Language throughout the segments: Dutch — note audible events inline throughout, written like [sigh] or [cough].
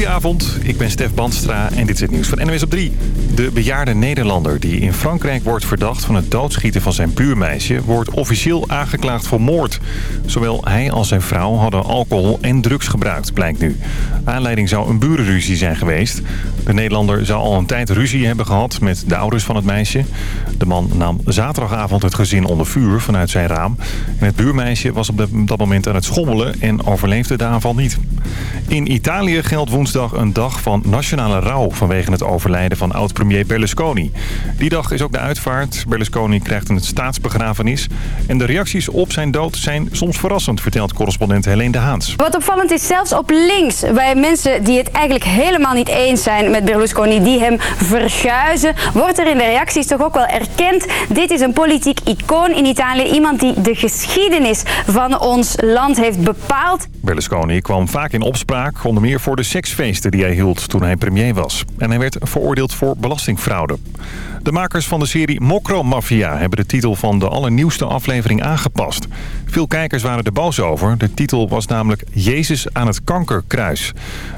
Goedenavond, ik ben Stef Bandstra en dit is het nieuws van NWS op 3. De bejaarde Nederlander die in Frankrijk wordt verdacht van het doodschieten van zijn buurmeisje... wordt officieel aangeklaagd voor moord. Zowel hij als zijn vrouw hadden alcohol en drugs gebruikt, blijkt nu. Aanleiding zou een burenruzie zijn geweest. De Nederlander zou al een tijd ruzie hebben gehad met de ouders van het meisje. De man nam zaterdagavond het gezin onder vuur vanuit zijn raam. En het buurmeisje was op dat moment aan het schommelen en overleefde de aanval niet. In Italië geldt woensdag een dag van nationale rouw vanwege het overlijden van oud-premier Berlusconi. Die dag is ook de uitvaart. Berlusconi krijgt een staatsbegrafenis. En de reacties op zijn dood zijn soms verrassend, vertelt correspondent Helene de Haans. Wat opvallend is, zelfs op links, bij mensen die het eigenlijk helemaal niet eens zijn met Berlusconi, die hem verschuizen, wordt er in de reacties toch ook wel erkend. Dit is een politiek icoon in Italië. Iemand die de geschiedenis van ons land heeft bepaald. Berlusconi kwam vaak in opspraak, onder meer voor de seksfeesten die hij hield toen hij premier was. En hij werd veroordeeld voor belastingfraude. De makers van de serie Mokro Mafia hebben de titel van de allernieuwste aflevering aangepast. Veel kijkers waren er boos over. De titel was namelijk Jezus aan het kankerkruis.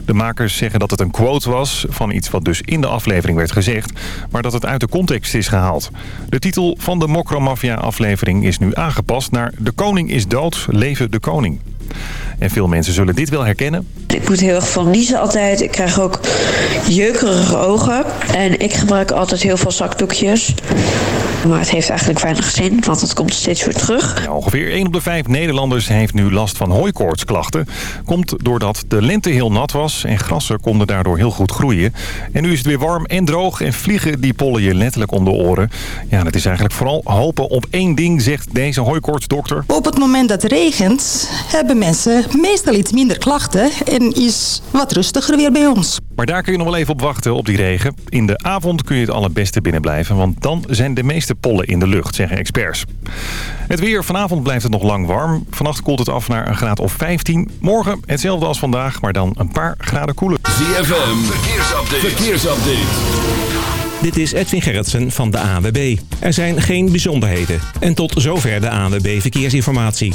De makers zeggen dat het een quote was van iets wat dus in de aflevering werd gezegd... maar dat het uit de context is gehaald. De titel van de Mokro Mafia aflevering is nu aangepast naar De koning is dood, leven de koning. En veel mensen zullen dit wel herkennen. Ik moet heel erg van niezen altijd. Ik krijg ook jeukerige ogen. En ik gebruik altijd heel veel zakdoekjes. Maar het heeft eigenlijk weinig zin, want het komt steeds weer terug. Ja, ongeveer 1 op de 5 Nederlanders heeft nu last van hooikoortsklachten. Komt doordat de lente heel nat was en grassen konden daardoor heel goed groeien. En nu is het weer warm en droog en vliegen die pollen je letterlijk om de oren. Ja, dat is eigenlijk vooral hopen op één ding, zegt deze hooikoortsdokter. Op het moment dat het regent, hebben mensen meestal iets minder klachten en is wat rustiger weer bij ons. Maar daar kun je nog wel even op wachten, op die regen. In de avond kun je het allerbeste binnen blijven, want dan zijn de meeste pollen in de lucht, zeggen experts. Het weer, vanavond blijft het nog lang warm. Vannacht koelt het af naar een graad of 15. Morgen hetzelfde als vandaag, maar dan een paar graden koeler. ZFM, verkeersupdate. verkeersupdate. Dit is Edwin Gerritsen van de ANWB. Er zijn geen bijzonderheden. En tot zover de ANWB Verkeersinformatie.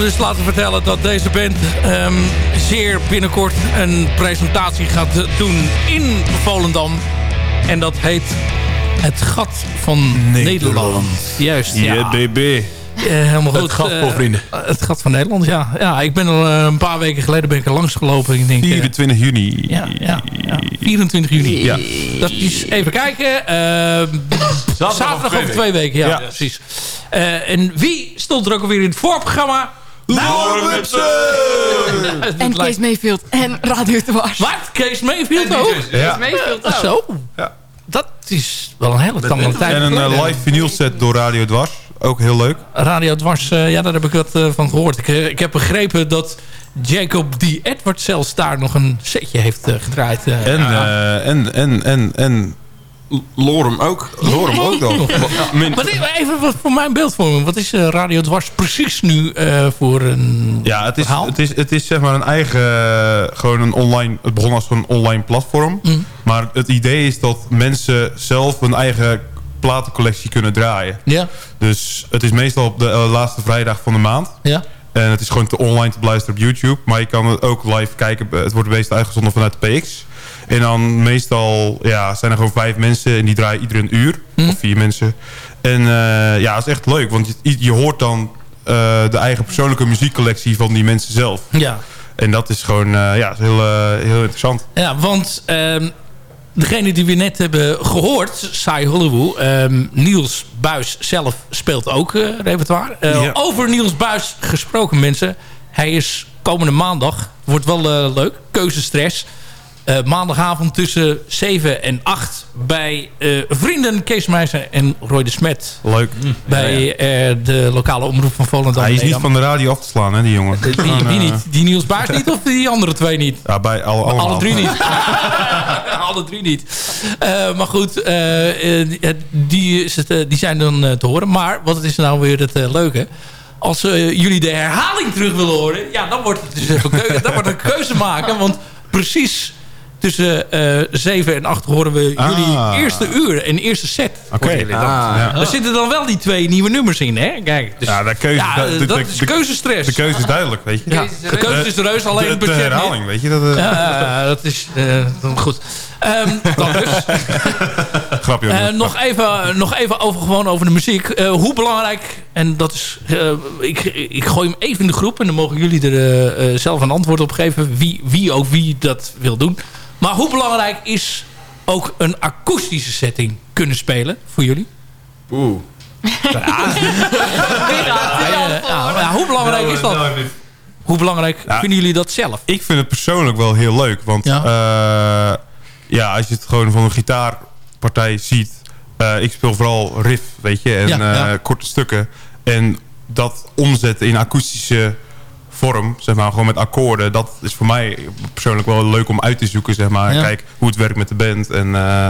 Dus laten vertellen dat deze band ehm, zeer binnenkort een presentatie gaat doen in Volendam. En dat heet Het Gat van Nederland. Juist, ja. Ja, BB. Eh, helemaal goed. Het gat, Eh, voor vrienden. het gat van Nederland, ja. Ja, ik ben er eh, een paar weken geleden ben ik er langs gelopen. Ik denk, eh, 24 juni. ja, ja, ja, 24 juni. Ja. Dat is, even kijken. eh, zaterdag over twee weken. Ja, Ja. precies. Eh, en wie stond er ook alweer in het voorprogramma? Het En Kees Mayfield en Radio Dwars. Wat? Kees Mayfield ook? Ja. Mayfield ook. Zo. Ja. Dat is wel een hele lange tijd. En een eh, live vinyl set door Radio Dwars. Ook heel leuk. Radio Dwars, eh, ja, daar heb ik wat eh, van gehoord. Ik, ik heb begrepen dat Jacob D. Edward zelfs daar nog een setje heeft eh, gedraaid. eh. En, eh, en, en, en, en Lorem ook. Lorem ook dan. [laughs] Maar even wat voor mijn beeldvorming. Wat is eh, Radio Dwars precies nu eh, voor een Ja, het is, verhaal? het is, het is zeg maar een eigen, eh, gewoon een online, het begon als een online platform. Mm. Maar het idee is dat mensen zelf hun eigen platencollectie kunnen draaien. Ja, Dus het is meestal op de laatste vrijdag van de maand. ja. En het is gewoon te online te beluisteren op YouTube. Maar je kan het ook live kijken. Het wordt meestal uitgezonden vanuit de PX. En dan meestal ja, zijn er gewoon vijf mensen. En die draaien ieder een uur. Of vier mensen. En eh, ja, het is echt leuk. Want je, je hoort dan eh, de eigen persoonlijke muziekcollectie van die mensen zelf. ja. En dat is gewoon eh, ja, heel, heel interessant. Ja, want ehm, degene die we net hebben gehoord, Sai Hollywood, ehm, Niels Buis zelf speelt ook repertoire. Ja. Over Niels Buis gesproken mensen. Hij is komende maandag, wordt wel eh, leuk, keuzestress. Eh, maandagavond tussen 7 en 8 bij eh, vrienden Kees Meijzer en Roy de Smet. Leuk. Bij eh, de lokale omroep van Volendam. Hij is niet van de radio af te slaan, hè, die jongen. Die, niet, die Niels Buis niet of die andere twee niet? Ja, bij alle, allemaal. [laughs] Alle drie niet. Alle drie niet. Maar goed, die, is het, die zijn dan te horen. Maar wat is nou weer het leuke? Als jullie de herhaling terug willen horen... Ja, dan wordt het dus even keuze, dan wordt een keuze maken. Want precies tussen eh 7 en 8 horen we jullie Ah. eerste uur en eerste set. Oké. Jullie dan. Ah, ja. Er zitten dan wel die twee nieuwe nummers in, hè? Kijk, dus, Ja, de keuze, ja, de- de- dat de- is de- keuzestress. De keuze is duidelijk, weet je. ja, de keuze is reus, alleen de, het de herhaling, weet je. Dat, eh, Ja, dat is eh, dan goed. Ehm, dat dus. [laughs] Grapje. Eh, jongen. nog, even, nog even over, gewoon over de muziek. Eh, hoe belangrijk, en dat is... eh, ik, ik gooi hem even in de groep... en dan mogen jullie er zelf een antwoord op geven... Wie, wie ook wie dat wil doen. Maar hoe belangrijk is ook een akoestische setting kunnen spelen voor jullie? Oeh. Ja, ja, ja, hoe belangrijk is dat? Hoe belangrijk Ja. vinden jullie dat zelf? Ik vind het persoonlijk wel heel leuk. Want Ja. Ja, als je het gewoon van een gitaarpartij ziet. eh, ik speel vooral riff, weet je. En Ja, ja. eh, korte stukken. En dat omzetten in akoestische vorm, zeg maar, gewoon met akkoorden. Dat is voor mij persoonlijk wel leuk om uit te zoeken, zeg maar. Ja. Kijk hoe het werkt met de band. En, eh,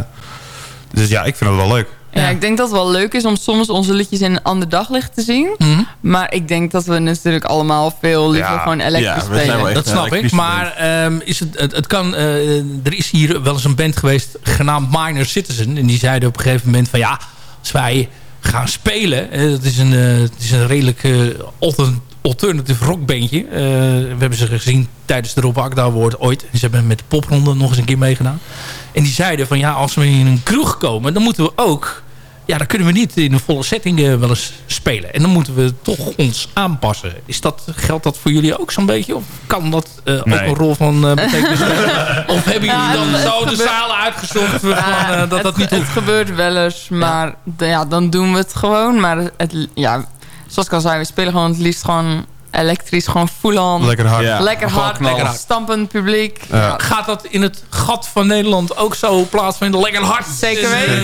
dus ja, ik vind het wel leuk. Ja, ik denk dat het wel leuk is om soms onze liedjes in een ander daglicht te zien. Mhm. Maar ik denk dat we natuurlijk allemaal veel liever Ja, gewoon elektrisch ja, spelen. Dat snap ik. Maar ehm, is het, het, het kan, eh, er is hier wel eens een band geweest genaamd Minor Citizen. En die zeiden op een gegeven moment van ja, als wij gaan spelen. eh, dat is een, eh, het is een redelijk alter- alternative rockbandje. Eh, we hebben ze gezien tijdens de Rob Akda Award ooit. En ze hebben met de popronde nog eens een keer meegedaan. En die zeiden van ja, als we in een kroeg komen, dan moeten we ook... Ja, dan kunnen we niet in een volle setting eh, wel eens spelen. En dan moeten we toch ons aanpassen. Is dat, geldt dat voor jullie ook zo'n beetje? Of kan dat eh, ook een rol van eh betekenis? [laughs] Of hebben jullie Ja, dan het- zo het de zalen uitgezocht van, eh, dat het, dat niet het gebeurt wel eens, maar ja, dan doen we het gewoon. Maar het, ja, zoals ik al zei, we spelen gewoon het liefst gewoon elektrisch, gewoon full on. Lekker hard. Lekker hard, stampend publiek. Ja. Gaat dat in het gat van Nederland ook zo plaatsvinden? Lekker hard. Zeker weten.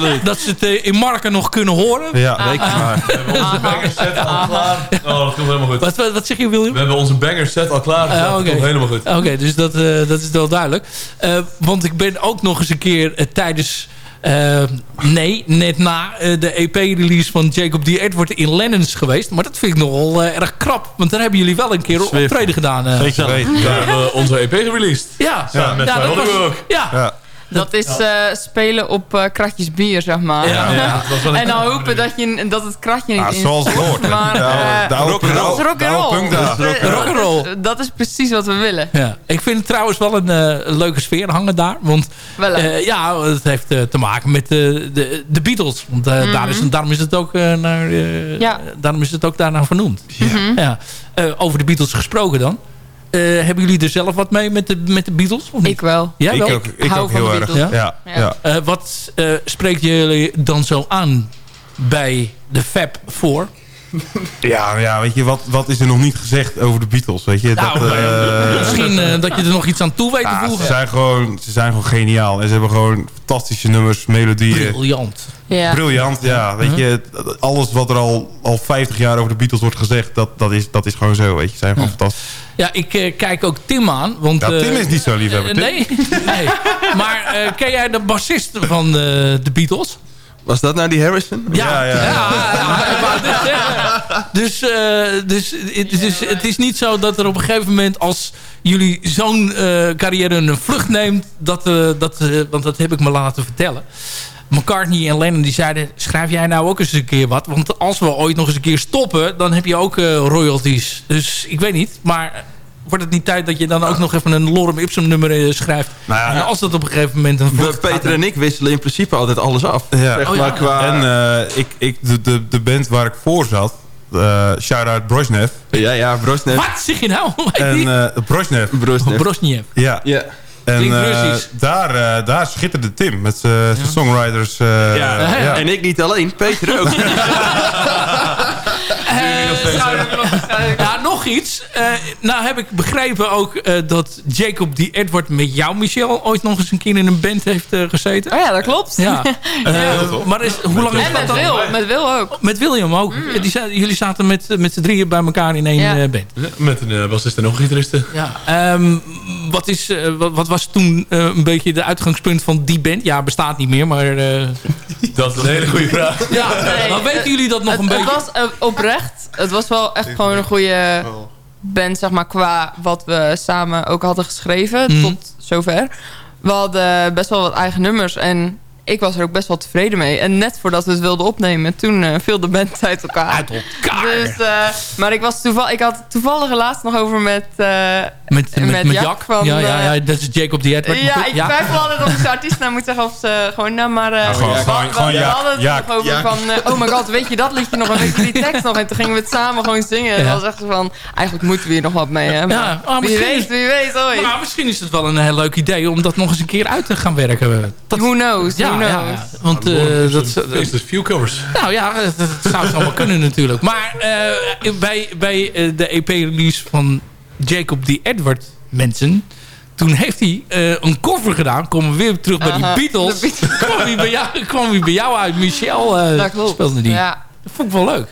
dat- Dat ze het eh, in Marken nog kunnen horen. Ja, Ah. reken maar. Onze banger set al klaar. Oh, dat komt helemaal goed. Wat, wat, wat zeg je, William? We hebben onze banger set al klaar. Dus Ah, dat oké. komt helemaal goed. Oké, dus dat, eh, dat is wel duidelijk. Eh, want ik ben ook nog eens een keer tijdens... eh, nee, net na eh, de EP-release van Jacob D. Edward in Lennons geweest. Maar dat vind ik nogal eh, erg krap. Want daar hebben jullie wel een keer optreden gedaan. eh, Zeker weten. We hebben onze EP gereleased. Ja, Samen met ja, dat was- ook. ja. Dat is eh, spelen op eh, kratjes bier, zeg maar. Ja, ja, [laughs] dat was wel een- en dan hopen dat, je, dat het kratje niet Ah, in zoals het hoort. [laughs] Maar, oude- eh, oude rock and punk- roll. dat is. Dat is, Rock and roll. dat is- Dat is precies wat we willen. Ja. Ik vind het trouwens wel een eh, leuke sfeer hangen daar. Want eh, ja, het heeft te maken met de, de Beatles. Want daar is, daarom, is het ook, naar, eh, Mhm. Ja. daarom is het ook daarna vernoemd. Mhm. Ja. Eh, over de Beatles gesproken dan. Eh, hebben jullie er zelf wat mee met de, met de Beatles? Of niet? Ik wel. Jij Ik wel? ook, ik hou ook van heel de erg. Beatles. Ja, Ja. ja. Eh, wat eh, spreekt jullie dan zo aan bij de Fab 4? Ja, ja, weet je, wat, wat is er nog niet gezegd over de Beatles? Weet je, Nou, dat, eh, Misschien eh, dat je er nog iets aan toe weet te ja, ze, voegen. zijn gewoon, ze zijn gewoon geniaal. En ze hebben gewoon fantastische nummers, melodieën. Briljant. Ja. Briljant, ja. Weet je, alles wat er al, al 50 jaar over de Beatles wordt gezegd, dat, dat, is, dat is gewoon zo. Weet je, ze zijn gewoon fantastisch. Ja, ik eh, kijk ook Tim aan. Want, Ja, Tim eh, is niet zo liefhebber. eh, nee, [laughs] nee. Maar eh, ken jij de bassist van eh, de Beatles? Was dat nou die Harrison? Ja, ja, ja. Dus, eh, dus, het- dus het is niet zo dat er op een gegeven moment... als jullie zo'n eh, carrière een vlucht neemt... Dat, eh, dat, want dat heb ik me laten vertellen. McCartney en Lennon die zeiden... schrijf jij nou ook eens een keer wat? Want als we ooit nog eens een keer stoppen... dan heb je ook eh, royalties. Dus ik weet niet, maar... Wordt het niet tijd dat je dan ook nog even een Lorem Ipsum nummer eh, schrijft? Nou ja, en als dat op een gegeven moment een We, vlucht gaat Peter en ik wisselen in principe altijd alles af. Ja. Zeg Oh, maar ja. qua... En eh, ik, ik, de, de, de band waar ik voor zat, eh shout-out Brozhnev. ja, ja, Brosnev. Wat zeg je nou? [laughs] En eh Brozhnev, Brosnev. Brosniev. ja. Ja. En Klinkt eh, Russisch. daar, daar schitterde Tim met zijn songwriters. eh, Ja. ja. En ik niet alleen, Peter ook. [laughs] [laughs] Ja, nog iets. Eh, nou heb ik begrepen ook eh, dat Jacob die Edward met jou, Michel, ooit nog eens een keer in een band heeft eh, gezeten. Oh ja, dat klopt. Ja. [laughs] Eh, maar is, hoe lang is dat met dan? Wil. Met Wil ook. Met William ook. Die zaten- jullie zaten met, met z'n drieën bij elkaar in één Ja. eh, band. Met een uh, bassist en nog een gitariste. Ja. Ehm, wat, is, eh, wat, wat was toen eh, een beetje de uitgangspunt van die band? Ja, bestaat niet meer, maar... eh, [laughs] Dat is een hele goede vraag. ja, Nee, dan weten jullie dat nog het, een het beetje? was eh, oprecht. Het was wel echt gewoon een goede band, zeg maar, qua wat we samen ook hadden geschreven. Mhm. Tot zover. We hadden best wel wat eigen nummers en ik was er ook best wel tevreden mee. En net voordat we het wilden opnemen, toen eh, viel de band uit elkaar. Uit elkaar. Dus, eh, maar ik, was toeval, ik had het toevallig laatst nog over met, eh, met, met, met met Jack Jak. van, ja, ja, ja, dat is Jacob die Edward. maar Ja, ik twijfel altijd of ik de artiest nou moet zeggen of ze gewoon nou maar... eh, gewoon- we- gewoon- we- gewoon we hadden het nog over van... oh my god, weet je dat liedje nog? En weet je die tekst nog? En toen gingen we het samen gewoon zingen. En dat was echt van... Eigenlijk moeten we hier nog wat mee, hè? Maar Ja, oh, wie weet, wie weet, ooit. Nou, misschien is het wel een heel leuk idee om dat nog eens een keer uit te gaan werken. Dat, Who knows, ja, ja, knows. ja. want eh, dat, is dus few covers. nou ja, dat, dat zou zomaar kunnen natuurlijk. Maar eh, bij, bij eh, de EP-release van Jacob die Edward mensen... Toen heeft hij eh, een cover gedaan. Komen we weer terug bij die Beatles. [laughs] kwam, hij bij jou, kwam hij bij jou uit. Michel eh, speelde die. Ja, Dat vond ik wel leuk.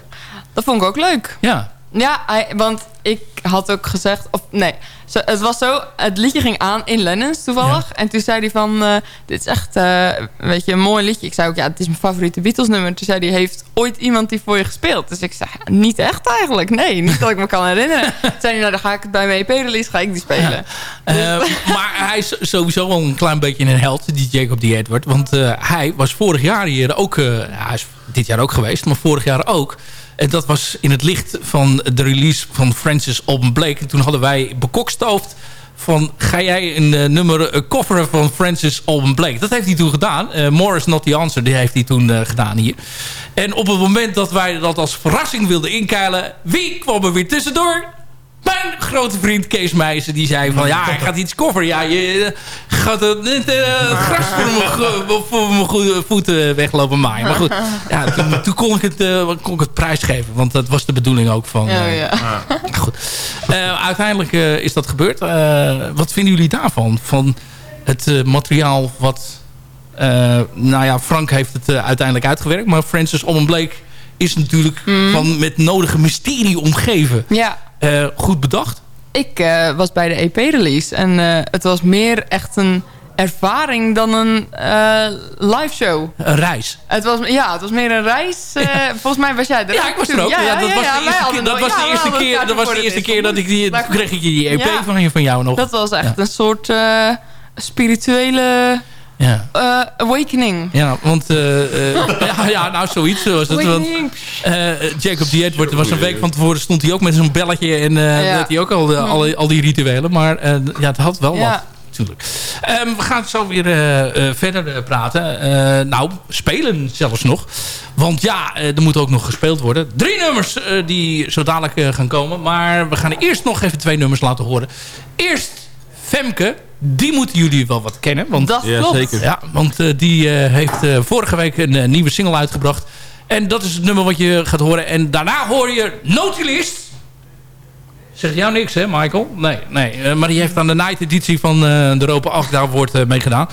dat vond ik ook leuk. Ja. Ja, hij, want ik had ook gezegd... Of nee, zo, het was zo... Het liedje ging aan in Lennons toevallig. En toen zei hij van... eh, dit is echt eh, weet je, een mooi liedje. Ik zei ook, ja, het is mijn favoriete Beatles nummer. Toen zei hij, heeft ooit iemand die voor je gespeeld? Dus ik zei, niet echt eigenlijk. Nee, niet dat ik me kan herinneren. [laughs] Toen zei hij, nou dan ga ik het bij mijn EP-release ga ik die spelen. Eh, maar hij is sowieso wel een klein beetje een held, die Jacob die Edward. Want hij was vorig jaar hier ook... hij is dit jaar ook geweest, maar vorig jaar ook. En dat was in het licht van de release van Francis Alban Blake. En toen hadden wij bekokstoofd van... ga jij een eh, nummer uh, van Francis Alban Blake? Dat heeft hij toen gedaan. Uh, Morris Not The Answer, die heeft hij toen gedaan hier. En op het moment dat wij dat als verrassing wilden inkeilen... wie kwam er weer tussendoor? Mijn grote vriend Kees Meijsen, die zei van... ja, hij gaat iets coveren. Ja, je gaat het, het, het gras voor mijn, voor mijn voeten weglopen maaien. Maar goed, ja, toen, toen kon, ik het, uh, kon ik het prijsgeven. Want dat was de bedoeling ook van... Uh, ja, ja. goed. Uh, uiteindelijk uh, is dat gebeurd. wat vinden jullie daarvan? Van het materiaal wat... nou ja, Frank heeft het uiteindelijk uitgewerkt. Maar Francis Blake is natuurlijk mm. van met nodige mysterie omgeven. Ja. Uh, goed bedacht? Ik uh, was bij de EP-release. En uh, het was meer echt een ervaring dan een live show. Een reis? Het was, ja, het was meer een reis. Ja. Volgens mij was jij er Ja, ik was er ook. Ja, ja, dat was de eerste keer, dat was de eerste keer, dat was de eerste keer dat ik die... Toen kreeg ik die EP van, van jou nog. Dat was echt een soort spirituele Ja. Eh, Awakening. Ja, want... eh, eh, [laughs] ja, ja, nou, zoiets was het. Want, Awakening. eh, Jacob die Edward was een week van tevoren stond hij ook met zo'n belletje. En eh Ja. deed hij ook al, de- al, al die rituelen. Maar eh, ja, het had wel Ja. wat. Natuurlijk. Ehm, we gaan zo weer eh, eh, verder praten. Eh, nou, spelen zelfs nog. Want ja, eh, er moet ook nog gespeeld worden. Drie nummers eh, die zo dadelijk gaan komen. Maar we gaan eerst nog even twee nummers laten horen. Eerst Femke. Die moeten jullie wel wat kennen. Want, Dat Ja, klopt. zeker. ja, want eh, die eh, heeft eh, vorige week een nieuwe single uitgebracht. En dat is het nummer wat je gaat horen. En daarna hoor je Notulist. Zegt jou niks, hè, Michael? Nee, nee. Maar die heeft aan de night editie van eh, de Europa 8 daar wordt eh, meegedaan.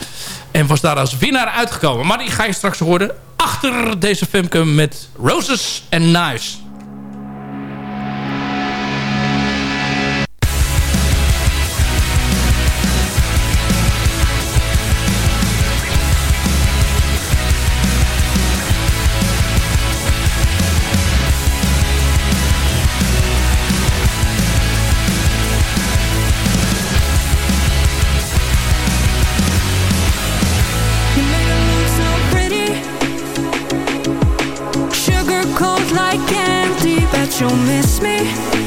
En was daar als winnaar uitgekomen. Maar die ga je straks horen achter deze Femke met Roses and Knives. You'll miss me.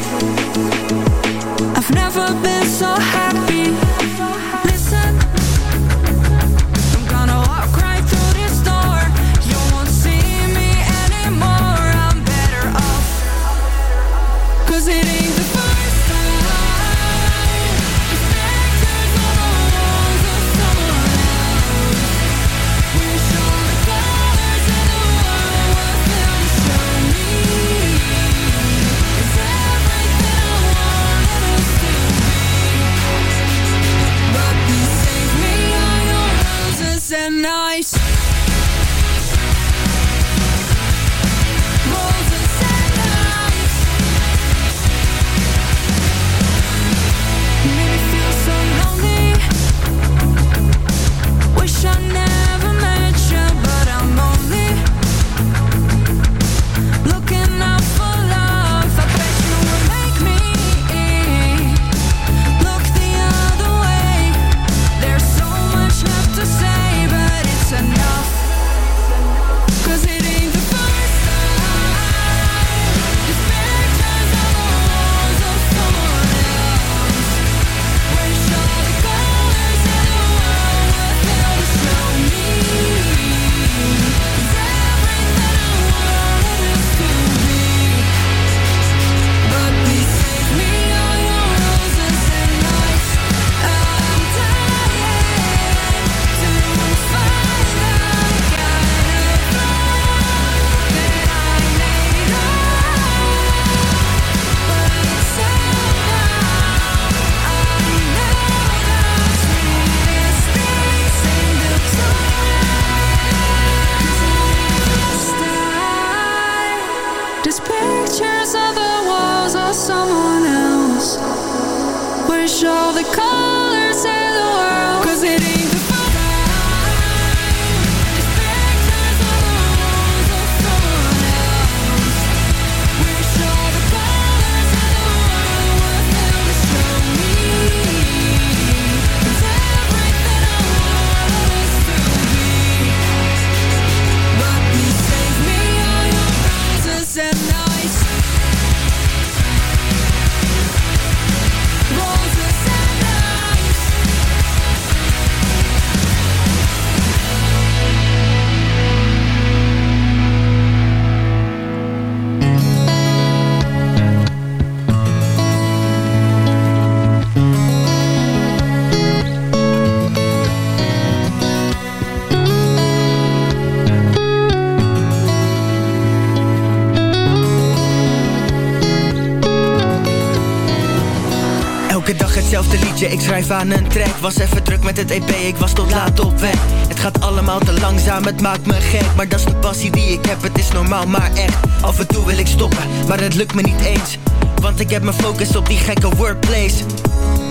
Schrijf aan een track. Was even druk met het EP, ik was tot laat op weg. Het gaat allemaal te langzaam, het maakt me gek. Maar dat is de passie die ik heb, het is normaal maar echt. Af en toe wil ik stoppen, maar het lukt me niet eens. Want ik heb mijn focus op die gekke workplace.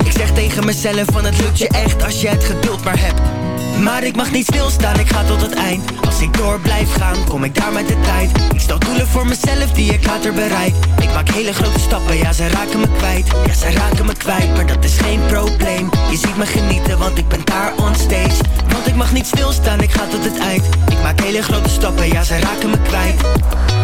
Ik zeg tegen mezelf van het lukt je echt als je het geduld maar hebt maar ik mag niet stilstaan, ik ga tot het eind. Als ik door blijf gaan, kom ik daar met de tijd. Ik stel doelen voor mezelf die ik later bereik. Ik maak hele grote stappen, ja ze raken me kwijt. Ja ze raken me kwijt, maar dat is geen probleem. Je ziet me genieten, want ik ben daar on stage. Want ik mag niet stilstaan, ik ga tot het eind. Ik maak hele grote stappen, ja ze raken me kwijt.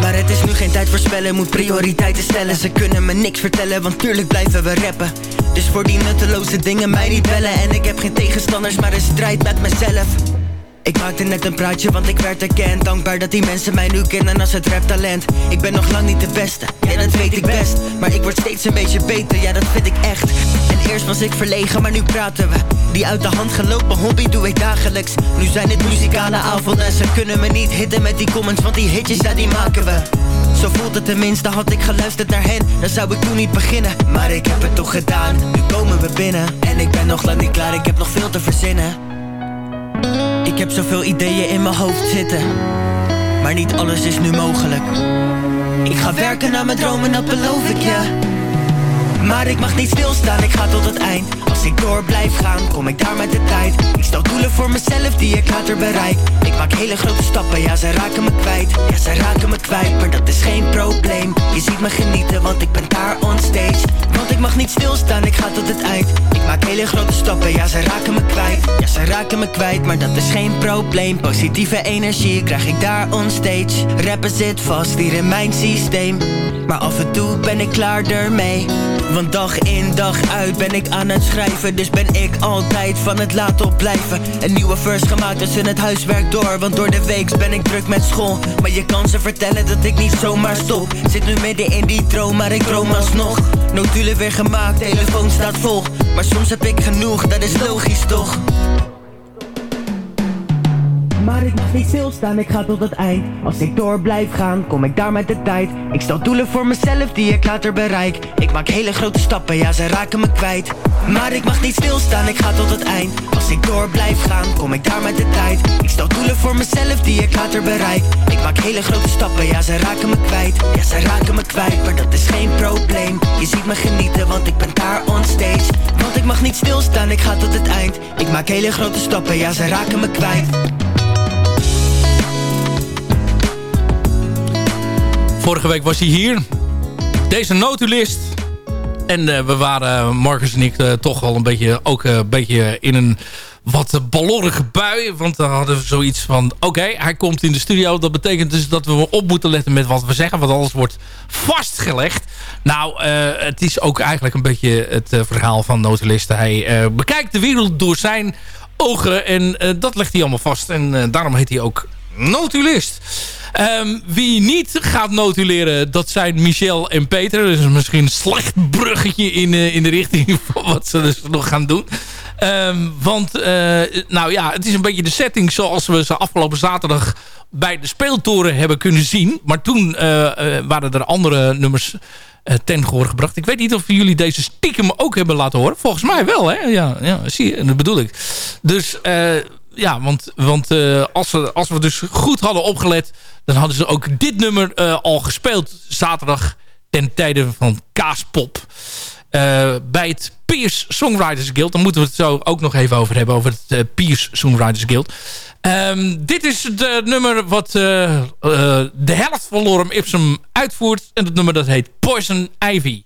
Maar het is nu geen tijd voor spellen, moet prioriteiten stellen. Ze kunnen me niks vertellen, want tuurlijk blijven we rappen Dus voor die nutteloze dingen mij niet bellen. En ik heb geen tegenstanders, maar een strijd met mezelf. Ik maakte net een praatje, want ik werd erkend. Dankbaar dat die mensen mij nu kennen als het raptalent. Ik ben nog lang niet de beste, ja dat weet ik best. Maar ik word steeds een beetje beter, ja dat vind ik echt. En eerst was ik verlegen, maar nu praten we. Die uit de hand gelopen hobby doe ik dagelijks. Nu zijn het muzikale avonden Ze kunnen me niet hitten met die comments, want die hitjes, ja die maken we zo voelt het tenminste, had ik geluisterd naar hen Dan zou ik toen niet beginnen. Maar ik heb het toch gedaan, nu komen we binnen. En ik ben nog lang niet klaar, ik heb nog veel te verzinnen. Ik heb zoveel ideeën in mijn hoofd zitten Maar niet alles is nu mogelijk. Ik ga werken naar mijn dromen, dat beloof ik je. Maar ik mag niet stilstaan, ik ga tot het eind. Als ik door blijf gaan, kom ik daar met de tijd. Ik stel doelen voor mezelf ik later bereik. Ik maak hele grote stappen, ja ze raken me kwijt. Ja ze raken me kwijt, maar dat is geen probleem. Je ziet me genieten, want ik ben daar on stage. Want ik mag niet stilstaan, ik ga tot het eind. Ik maak hele grote stappen, ja ze raken me kwijt. Ja ze raken me kwijt, maar dat is geen probleem. Positieve energie krijg ik daar on stage. Rappen zit vast hier in mijn systeem. Maar af en toe ben ik klaar ermee. Want dag in dag uit ben ik aan het schrijven. Dus ben ik altijd van het laat opblijven. Een nieuwe verse gemaakt tussen het huiswerk door. Want door de week ben ik druk met school. Maar je kan ze vertellen dat ik niet zomaar stop. Zit nu midden in die droom, maar ik droom alsnog. Notulen weer gemaakt, telefoon staat vol. Maar soms heb ik genoeg, dat is logisch toch maar ik mag niet stilstaan, ik ga tot het eind. Als ik door blijf gaan, kom ik daar met de tijd. Ik stel doelen voor mezelf die ik later bereik. Ik maak hele grote stappen, ja ze raken me kwijt. Maar ik mag niet stilstaan, ik ga tot het eind. Als ik door blijf gaan, kom ik daar met de tijd. Ik stel doelen voor mezelf die ik later bereik. Ik maak hele grote stappen, ja ze raken me kwijt. Ja ze raken me kwijt, maar dat is geen probleem. Je ziet me genieten, want ik ben daar on stage. Want ik mag niet stilstaan, ik ga tot het eind. Ik maak hele grote stappen, ja ze raken me kwijt Vorige week was hij hier. Deze notulist. En eh, we waren, Marcus en ik, eh, toch wel een beetje, ook eh, een beetje in een wat ballorige bui. Want dan hadden we zoiets van... Oké, hij komt in de studio. Dat betekent dus dat we op moeten letten met wat we zeggen. Want alles wordt vastgelegd. Nou, het is ook eigenlijk een beetje het verhaal van notulisten. Hij bekijkt de wereld door zijn ogen. En dat legt hij allemaal vast. En daarom heet hij ook notulist. Ehm, wie niet gaat notuleren, dat zijn Michel en Peter. Dus misschien een slecht bruggetje in, uh, in de richting [laughs] van wat ze dus nog gaan doen. Um, want, uh, nou ja, het is een beetje de setting zoals we ze afgelopen zaterdag bij de speeltoren hebben kunnen zien. Maar toen uh, waren er andere nummers ten gehoor gebracht. Ik weet niet of jullie deze stiekem ook hebben laten horen. Volgens mij wel, hè? Ja, ja zie je, dat bedoel ik. Dus ja, want, want uh, als, we, als we dus goed hadden opgelet... dan hadden ze ook dit nummer uh, al gespeeld zaterdag... ten tijde van Kaaspop. Uh, bij het Peers Songwriters Guild. Dan moeten we het zo ook nog even over hebben... over het Peers Songwriters Guild. Um, dit is het nummer wat de helft van Lorem Ipsum uitvoert. En het nummer dat heet Poison Ivy.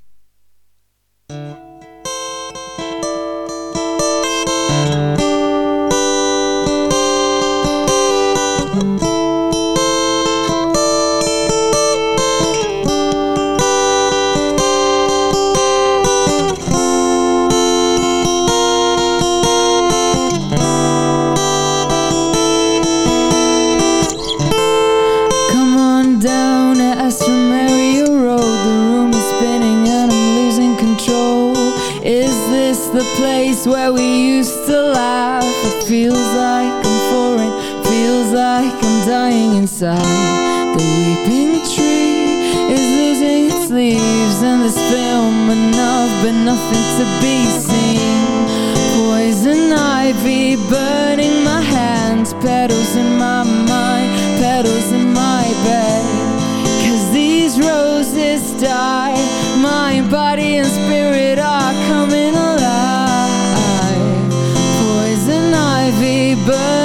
Place where we used to laugh. It feels like I'm foreign, feels like I'm dying inside. The weeping tree is losing its leaves And there's film enough but nothing to be seen. Poison ivy burning my hands Petals in my mind, petals in my bed. Cause these roses die. My body and spirit ivy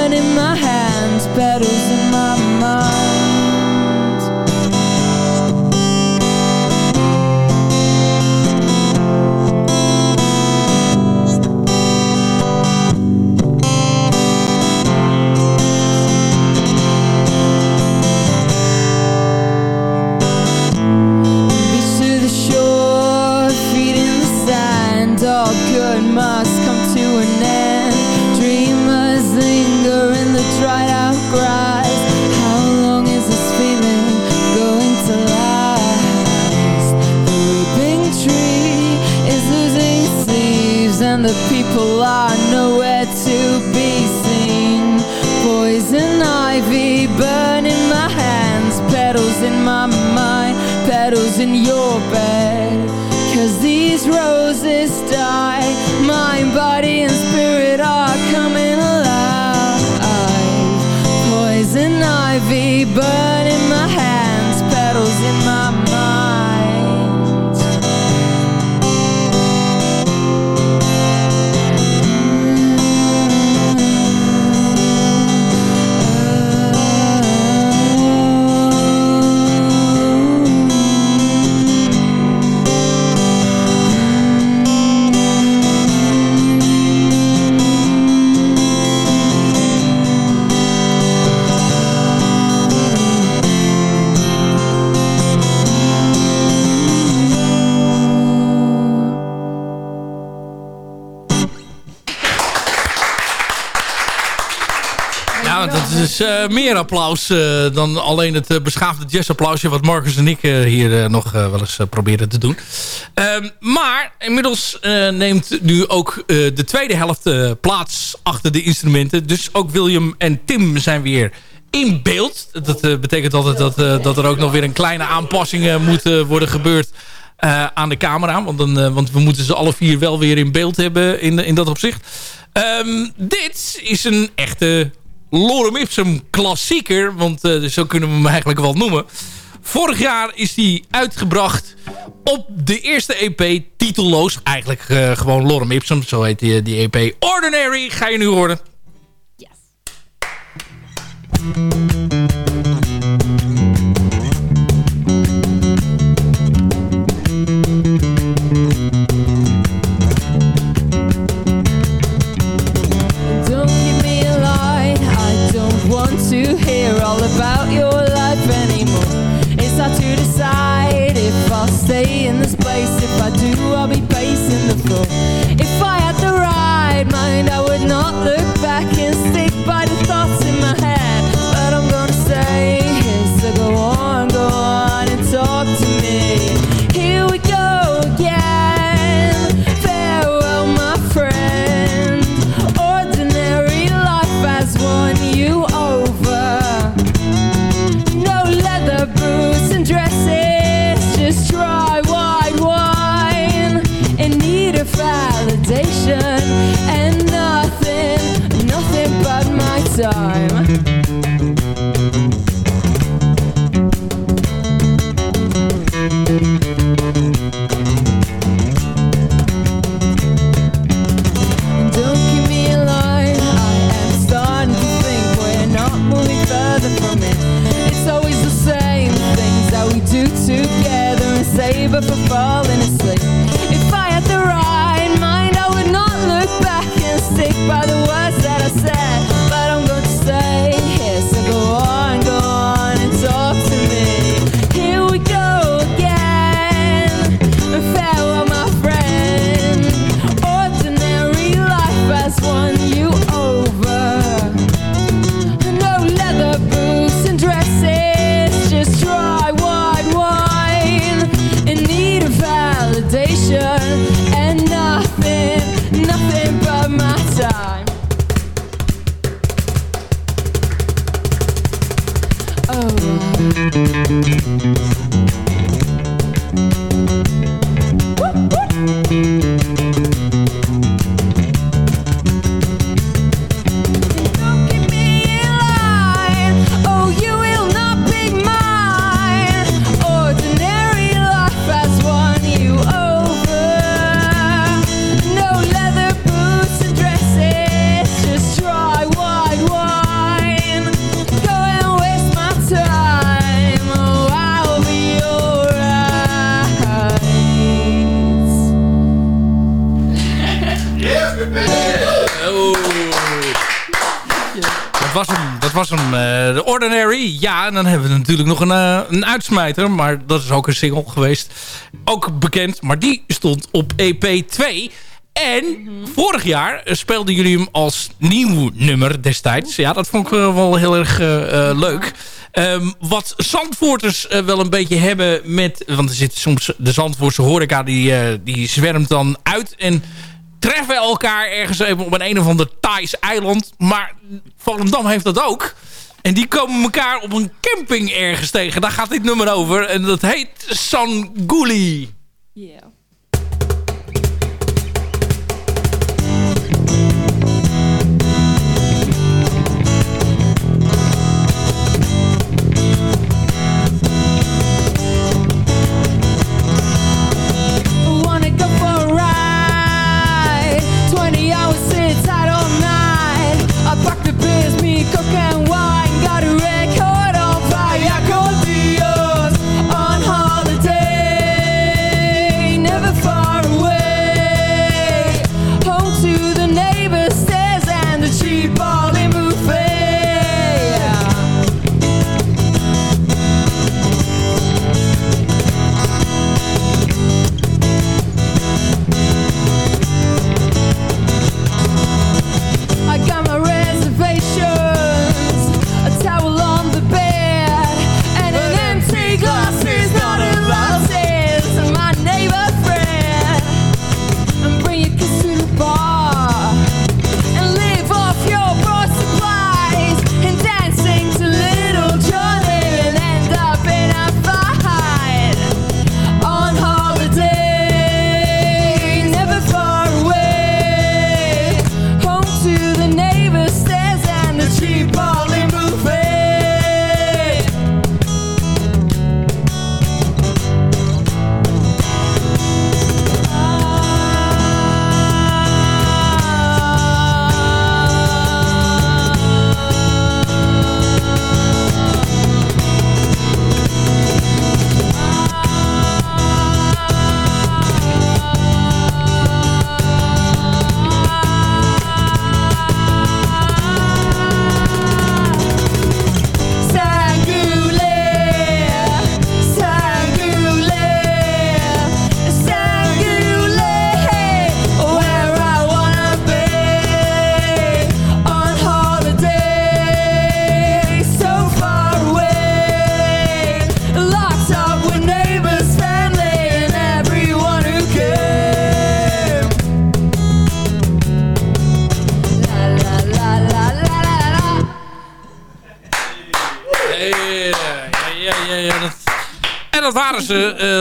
eh, meer applaus eh, dan alleen het eh, beschaafde jazzapplausje... wat Marcus en ik hier nog wel eens proberen te doen. Ehm, maar inmiddels neemt nu ook de tweede helft plaats achter de instrumenten. Dus ook William en Tim zijn weer in beeld. Dat betekent altijd dat, dat er ook nog weer een kleine aanpassing moet worden gebeurd... aan de camera. Want, dan, want we moeten ze alle vier wel weer in beeld hebben in, in dat opzicht. Ehm, dit is een echte Lorem Ipsum klassieker. Want eh, zo kunnen we hem eigenlijk wel noemen. Vorig jaar is die uitgebracht op de eerste EP. Titelloos. Eigenlijk eh, gewoon Lorem Ipsum. Zo heet die, die EP. Ordinary ga je nu horen. Don't time. En dan hebben we natuurlijk nog een, eh, een uitsmijter. Maar dat is ook een single geweest. Ook bekend. Maar die stond op EP 2. En vorig jaar speelden jullie hem als nieuw nummer destijds. Ja, dat vond ik eh, wel heel erg eh, leuk. Ehm, wat Zandvoorters wel een beetje hebben met... Want er zit soms de Zandvoortse horeca die, die zwermt dan uit. En treffen elkaar ergens even op een een of ander Thais eiland. Maar Volendam heeft dat ook. En die komen elkaar op een camping ergens tegen. Daar gaat dit nummer over. En dat heet Sanguli. Yeah.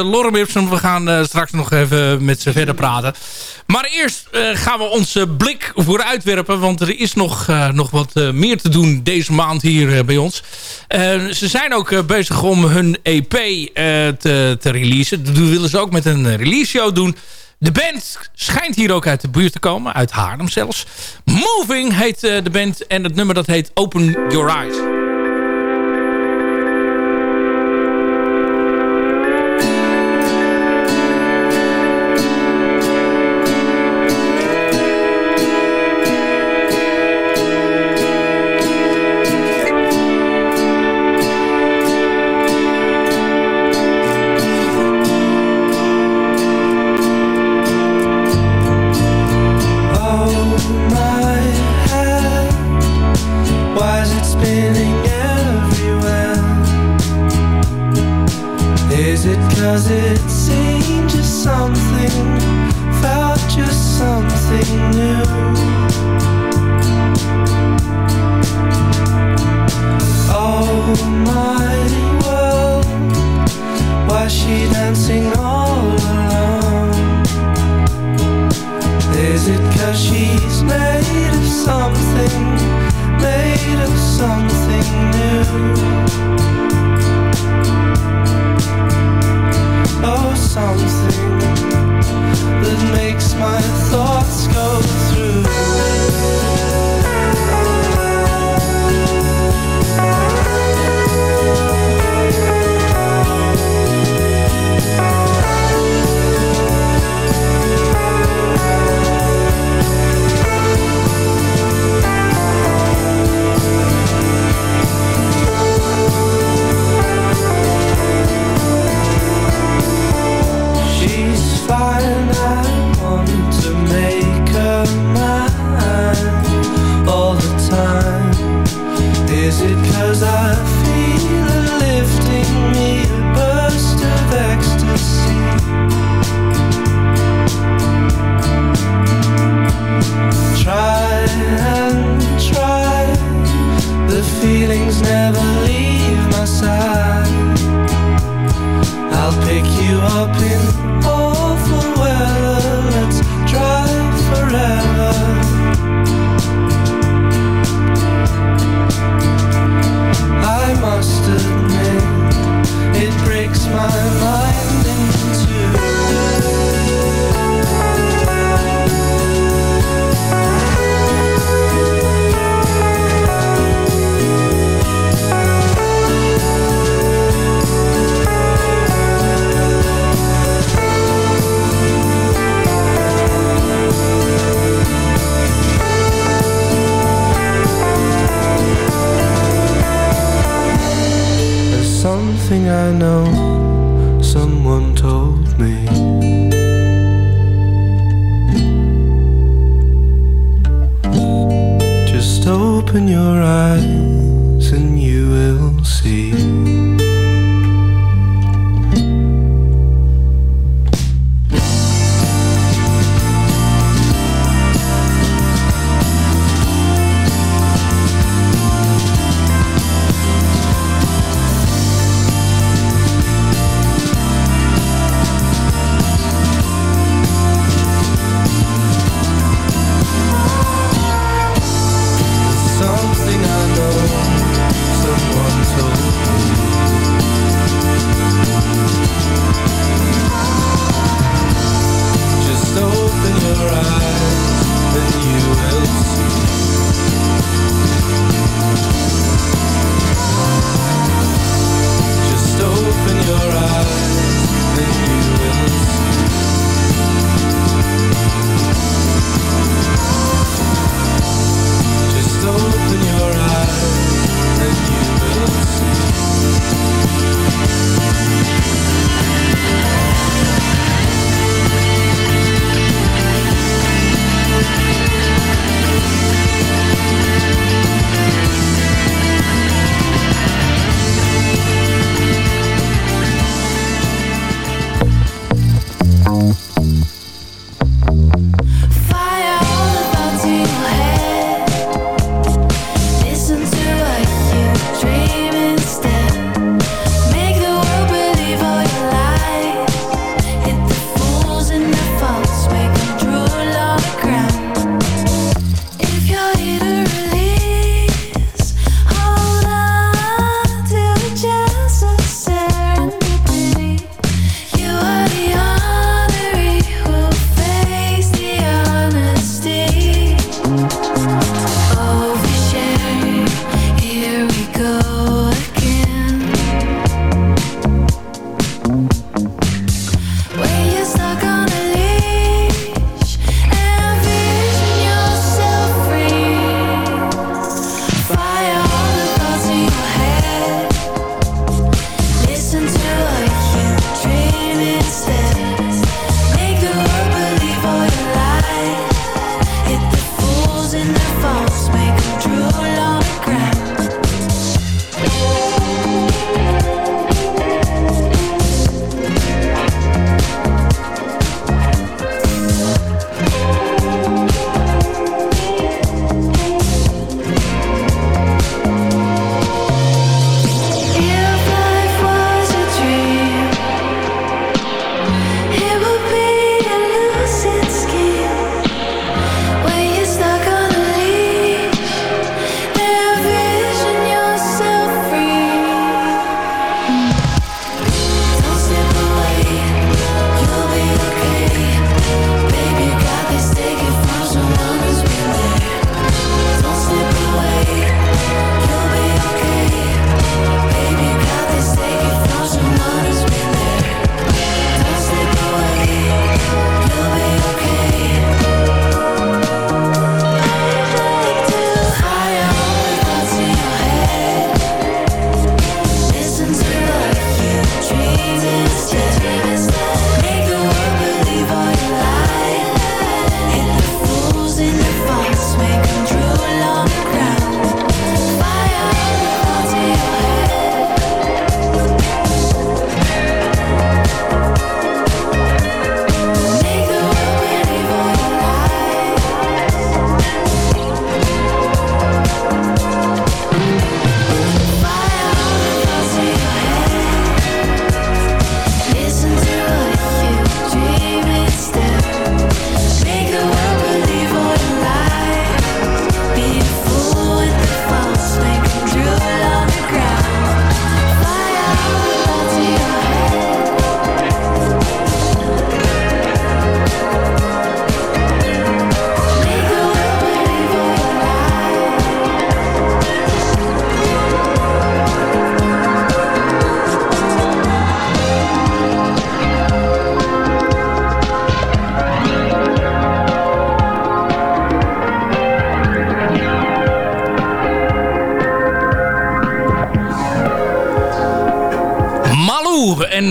Lorem Ipsum. We gaan eh, straks nog even met ze verder praten. Maar eerst eh, gaan we onze blik vooruitwerpen. Want er is nog, eh, nog wat meer te doen deze maand hier bij ons. Ze zijn ook bezig om hun EP te, te releasen. Dat willen ze ook met een release show doen. De band schijnt hier ook uit de buurt te komen. Uit Haarlem zelfs. Moving heet de band. En het nummer dat heet Open Your Eyes. Is it seemed just something, felt just something new? Oh my world, why she dancing all alone? Is it cause she's made of something, made of something new? Mine. I'll pick you up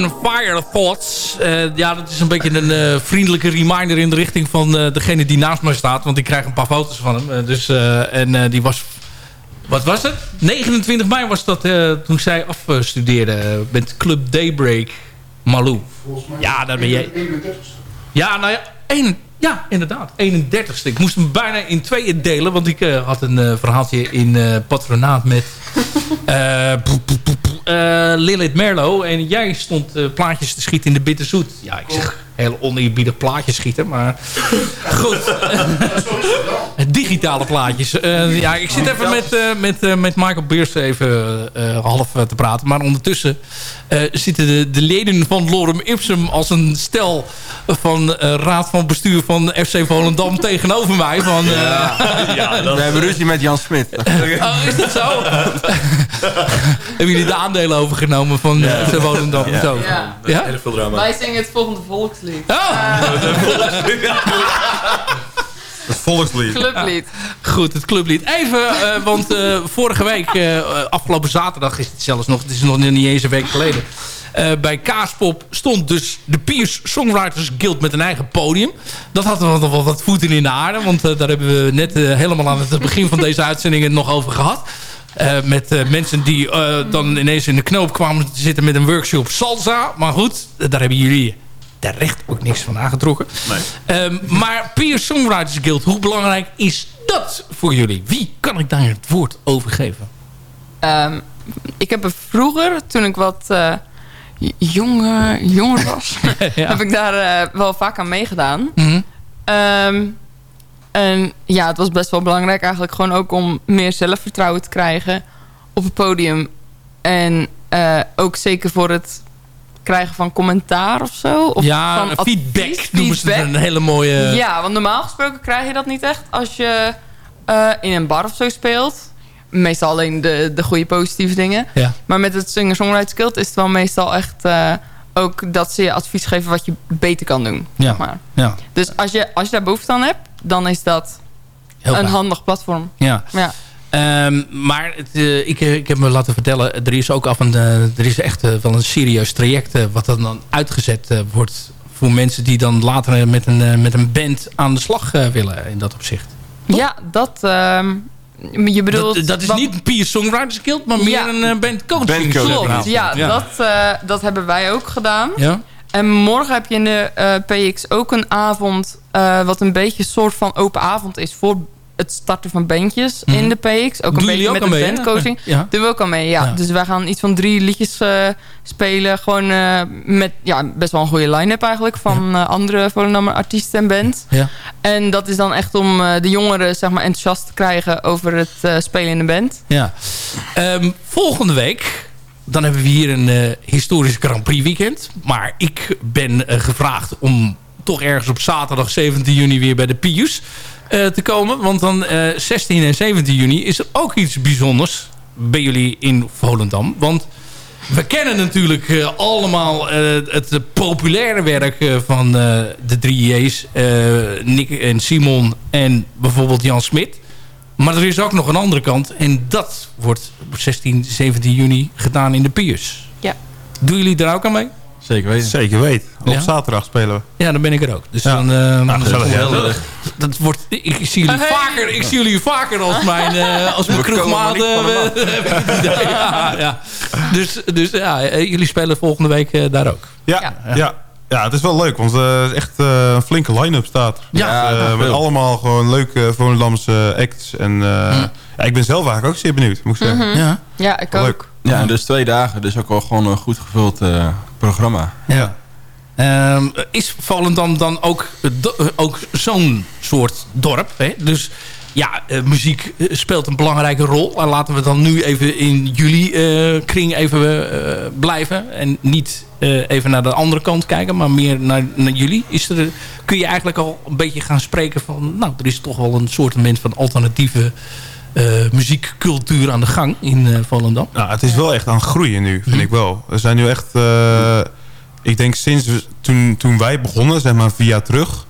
en Fire Thoughts. Eh, ja, dat is een beetje een eh, vriendelijke reminder in de richting van eh, degene die naast mij staat. Want ik krijg een paar foto's van hem. Dus, en die was... Wat was het? 29 mei was dat toen zij afstudeerde met Club Daybreak Malou. Ja, daar ben jij. Ja, nou ja, één, ja, inderdaad. 31ste. Ik moest hem bijna in tweeën delen. Want ik had een verhaaltje in patronaat met eh, eh, Lilith Merlo. En jij stond eh, plaatjes te schieten in de Bitterzoet. Ja, ik zeg heel oneerbiedig plaatjes schieten. Maar [laughs] goed. Digitale plaatjes. Eh, ja, ik zit even met, eh, met, eh, met Michael Beers even eh, half te praten. Maar ondertussen eh, zitten de, de leden van Lorem Ipsum als een stel van eh, raad van bestuur van FC Volendam [laughs] tegenover mij. Van, eh, [laughs] We hebben ruzie met Jan Smit. Oh, is dat zo? Hebben jullie de aandelen overgenomen van Ja. FC Volendam? Ja. Zo. Ja. Ja? Heel veel drama. Wij zingen het volgende volkslied. Oh! [laughs] Het volkslied. Clublied. Goed, het clublied. Even, eh, want eh, vorige week, eh, afgelopen zaterdag is het zelfs nog, het is nog niet eens een week geleden. eh, bij Kaaspop stond dus de Piers Songwriters Guild met een eigen podium. Dat had wel nog wel wat voeten in de aarde, want eh, daar hebben we net eh, helemaal aan het begin van deze uitzending het nog over gehad. Eh, met eh, mensen die eh, dan ineens in de knoop kwamen te zitten met een workshop salsa. Maar goed, eh, daar hebben jullie terecht ook niks van aangetrokken. Ehm, maar Peer Songwriters Guild, hoe belangrijk is dat voor jullie? Wie kan ik daar het woord over geven? Ehm, ik heb er vroeger, toen ik wat eh, jonger, jonger was... [laughs] Ja. [laughs] heb ik daar eh, wel vaak aan meegedaan. Mhm. Ehm, en ja, het was best wel belangrijk eigenlijk gewoon ook om meer zelfvertrouwen te krijgen op het podium. En eh, ook zeker voor het krijgen van commentaar of zo. Of ja, van advies, feedback noemen ze het feedback. een hele mooie... Ja, want normaal gesproken krijg je dat niet echt als je eh, in een bar of zo speelt. Meestal alleen de, de goede positieve dingen. Ja. Maar met het Singer-Songwriter Guild is het wel meestal echt eh, ook dat ze je advies geven wat je beter kan doen. Ja. Zeg maar. Ja. Dus als je, als je daar behoefte aan hebt, dan is dat Heel een fijn. handig platform. Ja. Ja. Ehm, maar het, eh, ik, ik heb me laten vertellen, er is ook af en eh, er is echt eh, wel een serieus traject eh, wat dan uitgezet eh, wordt voor mensen die dan later eh, met een, eh, met een band aan de slag eh, willen in dat opzicht. Ja, dat... ehm, je bedoelt... Dat, dat is wat- niet een Peer Songwriters Guild, maar meer Ja. een uh, bandcoaching. Bandcoaching. Klopt, ja, Ja. Dat, eh, dat hebben wij ook gedaan. Ja? En morgen heb je in de eh, PX ook een avond... eh, wat een beetje een soort van open avond is... voor het starten van bandjes Mhm. in de PX. Ook een beetje met de bandcoaching. Ja. Doen we ook al mee, ja. Ja. Dus wij gaan iets van drie liedjes eh, spelen. Gewoon eh, met ja, best wel een goede line-up eigenlijk... van eh, andere Volendammer artiesten en band. Ja. En dat is dan echt om de jongeren zeg maar, enthousiast te krijgen... over het spelen in de band. Ja. Ehm, volgende week, dan hebben we hier een historisch Grand Prix weekend. Maar ik ben gevraagd om toch ergens op zaterdag 17 juni weer bij de Pius te komen. Want dan eh 16 en 17 juni is er ook iets bijzonders bij jullie in Volendam. Want we kennen natuurlijk eh, allemaal eh, het eh, populaire werk eh, van eh, de drie J's. eh, Nick en Simon en bijvoorbeeld Jan Smit. Maar er is ook nog een andere kant. En dat wordt op 16, 17 juni gedaan in de Piers. Ja. Doen jullie daar ook aan mee? Zeker weten. Zeker weten. Op Ja? zaterdag spelen we. Ja, dan ben ik er ook. Dus Ja. dan, eh, dan- gezellig, ja. dat, dat wordt, ik, zie jullie Hey. vaker, ik zie jullie vaker als mijn, eh, als mijn kroegmaat. eh, [laughs] ja, ja. Dus, dus ja, jullie spelen volgende week eh, daar ook. Ja, ja. ja. het is wel leuk, want er is echt eh, een flinke line-up staat. Ja. Dus, Ja, met allemaal gewoon leuke Volendamse acts. En eh, ja, ik ben zelf eigenlijk ook zeer benieuwd, moet ik zeggen. Ja. Ja, ik Wel ook. leuk. Ja, en dus twee dagen. Dus ook wel gewoon een goed gevuld eh, programma. Ja. Ehm, is Volendam dan ook, eh, eh, ook zo'n soort dorp? Hè? Dus ja, muziek speelt een belangrijke rol. En laten we dan nu even in jullie kring even blijven. En niet even naar de andere kant kijken, maar meer naar, naar jullie. Is er, kun je eigenlijk al een beetje gaan spreken van... nou, er is toch wel een soort van alternatieve muziekcultuur aan de gang in eh, Volendam. Nou, het is wel echt aan het groeien nu, vind ik wel. Er zijn nu echt... eh, ik denk sinds toen, toen wij begonnen, zeg maar vier jaar terug...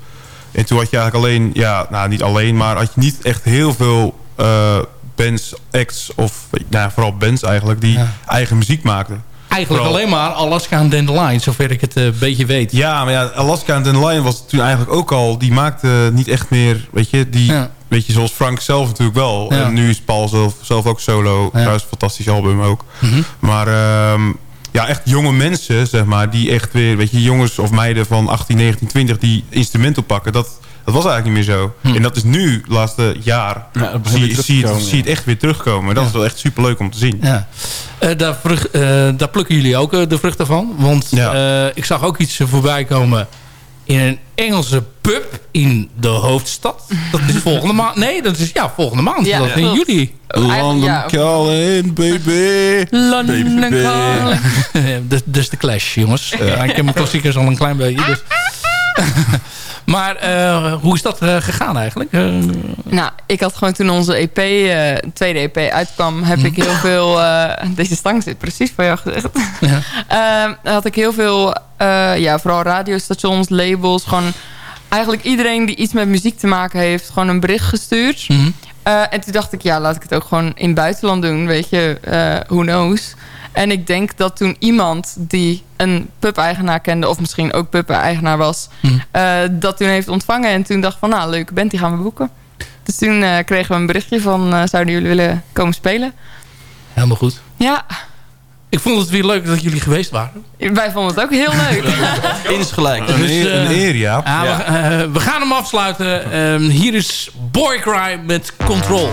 En toen had je eigenlijk alleen... Ja, nou niet alleen, maar had je niet echt heel veel eh, bands, acts... Of nou, vooral bands eigenlijk, die Ja. eigen muziek maakten. eigenlijk Vooral- alleen maar Alaska en Dandelion, zover ik het eh, een beetje weet. Ja, maar ja, Alaska en Dandelion was toen eigenlijk ook al... Die maakte niet echt meer, weet je... Die, je, zoals Frank zelf natuurlijk wel. Ja. En nu is Paul zelf, zelf ook solo. Trouwens, een fantastisch album ook. Mhm. Maar ehm, ja, echt jonge mensen, zeg maar... Die echt weer, weet je, jongens of meiden van 18, 19, 20... Die instrument oppakken, dat, dat was eigenlijk niet meer zo. Hm. En dat is nu, laatste jaar... Ja, zie, je- zie, het- zie het echt weer terugkomen. Dat Ja. is wel echt superleuk om te zien. Ja. Eh, daar, eh, daar plukken jullie ook eh, de vruchten van. Want ik zag ook iets voorbij komen in een Engelse pub in de hoofdstad. Dat is volgende maand. Nee, dat is ja, volgende maand. Ja, dat is in juli. London ja. calling, baby. London Baby. calling. [laughs] dus, dus de Clash, jongens. Ja. ik heb mijn klassiekers al een klein beetje. Dus. [laughs] maar eh, hoe is dat eh, gegaan eigenlijk? Eh, Nou, ik had gewoon toen onze EP, tweede EP uitkwam, heb ik heel veel... deze stang zit precies voor jou gezegd. Ja. Ehm, had ik heel veel, ja, vooral radiostations, labels, gewoon eigenlijk iedereen die iets met muziek te maken heeft, gewoon een bericht gestuurd. Mhm. En toen dacht ik, ja, laat ik het ook gewoon in het buitenland doen, weet je, who knows. En ik denk dat toen iemand die een pub-eigenaar kende... of misschien ook pub-eigenaar was... Mhm. eh, dat toen heeft ontvangen. En toen dacht van, nou, leuke band, die gaan we boeken. Dus toen eh, kregen we een berichtje van... eh, zouden jullie willen komen spelen? Helemaal goed. Ja, Ik vond het weer leuk dat jullie geweest waren. wij vonden het ook heel leuk. [laughs] Insgelijk. Dus, een eer, ja. Ja, We, we gaan hem afsluiten. Ehm, hier is Boycry met Control.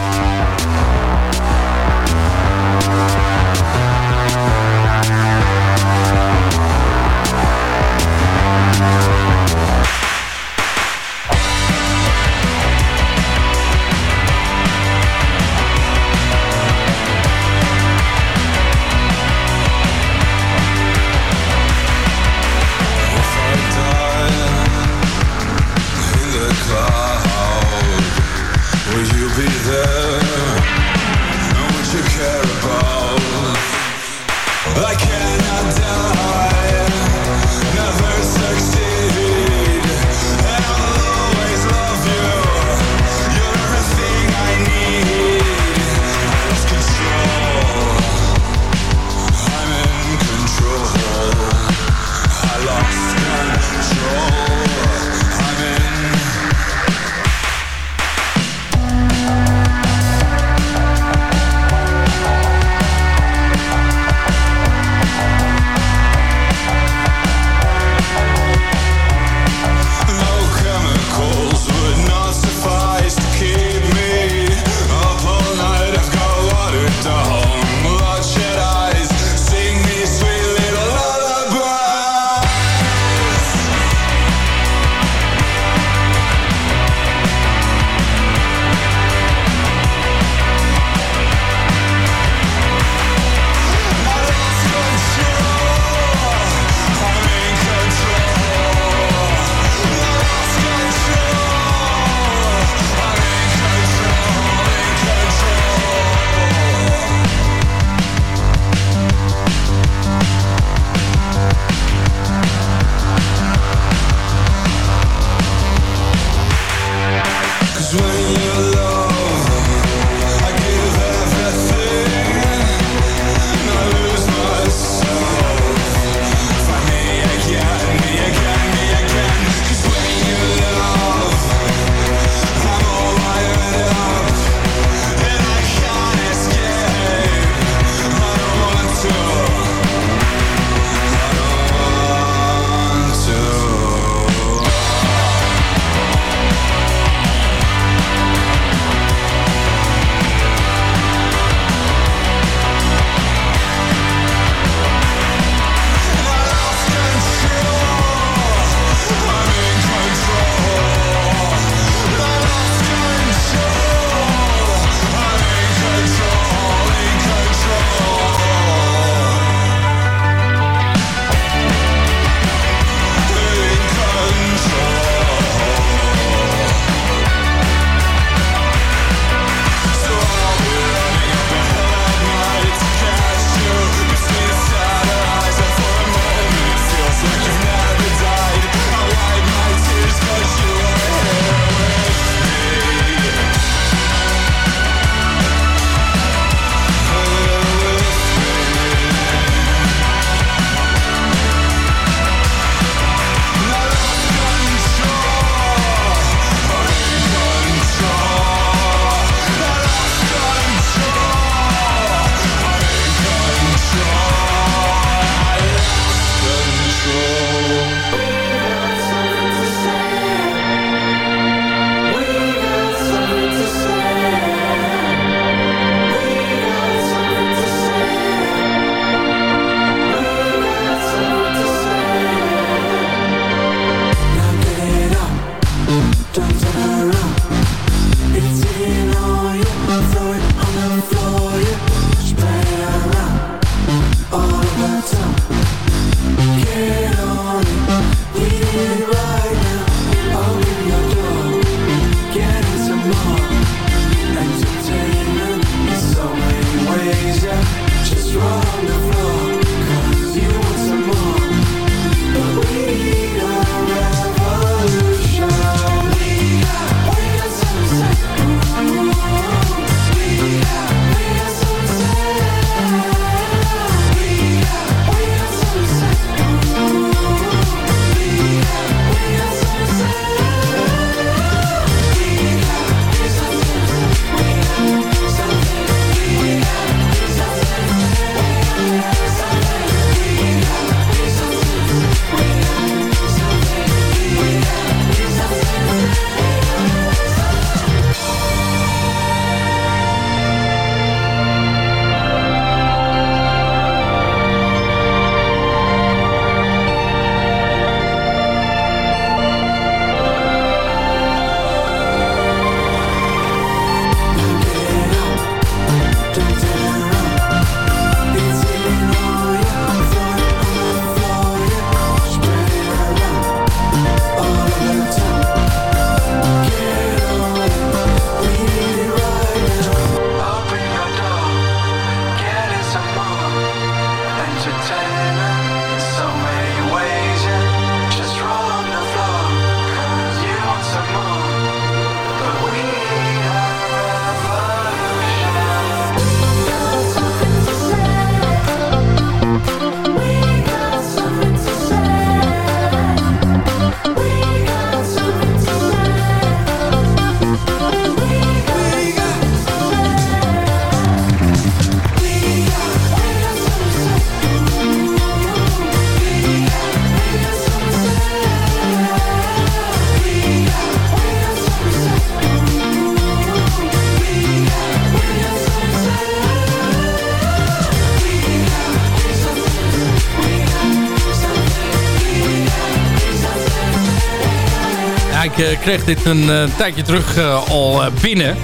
Kreeg dit een eh, tijdje terug eh, al eh, binnen.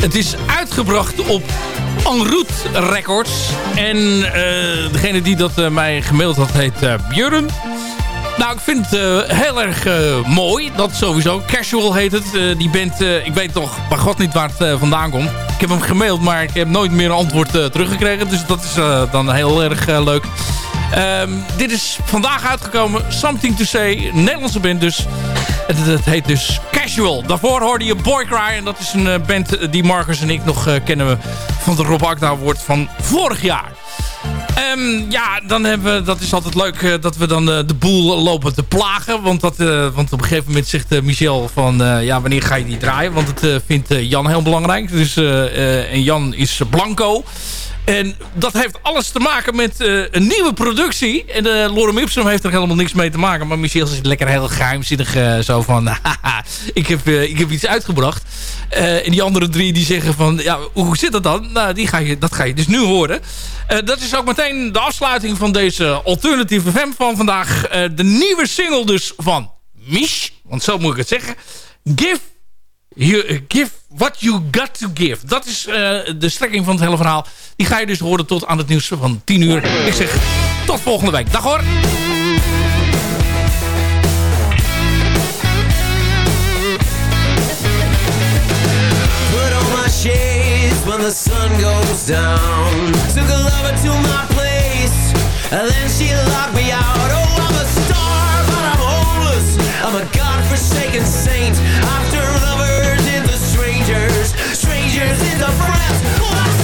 Het is uitgebracht op En Route Records. En degene die dat mij gemaild had heet Björn. Nou, ik vind het heel erg mooi. Dat sowieso. Casual heet het. Die band, ik weet toch bij god niet waar het vandaan komt. Ik heb hem gemaild, maar ik heb nooit meer een antwoord teruggekregen. Dus dat is dan heel erg leuk. Ehm, dit is vandaag uitgekomen. Something to Say. Nederlandse band dus. Het heet dus Casual. Daarvoor hoorde je Boycry. En dat is een eh, band eh, die Marcus en ik nog eh, kennen van de Rob Agda Award van vorig jaar. Ehm, ja, dan hebben we, dat is altijd leuk dat we dan de boel lopen te plagen. Want, dat, want op een gegeven moment zegt Michel van... ja, wanneer ga je die draaien? Want het vindt Jan heel belangrijk. Dus, en Jan is blanco. En dat heeft alles te maken met eh, een nieuwe productie. En uh, Lorem Ipsum heeft er helemaal niks mee te maken. Maar Michel is lekker heel geheimzinnig eh, zo van... [laughs] haha, ik, heb, ik heb iets uitgebracht. En die andere drie die zeggen van... Ja, hoe zit dat dan? Nou, die ga je, dat ga je dus nu horen. Dat is ook meteen de afsluiting van deze alternatieve FM van vandaag. De nieuwe single dus van Mish. Want zo moet ik het zeggen. Give You, eh, give what you got to give. Dat is eh, de strekking van het hele verhaal. Die ga je dus horen tot aan het nieuws van 10 uur. Ik zeg tot volgende week. Dag hoor. When the sun goes down. Took a lover to my place, and then she locked me out. Oh, I'm a star, but I'm homeless. I'm a godforsaken saint. Strangers, years into France.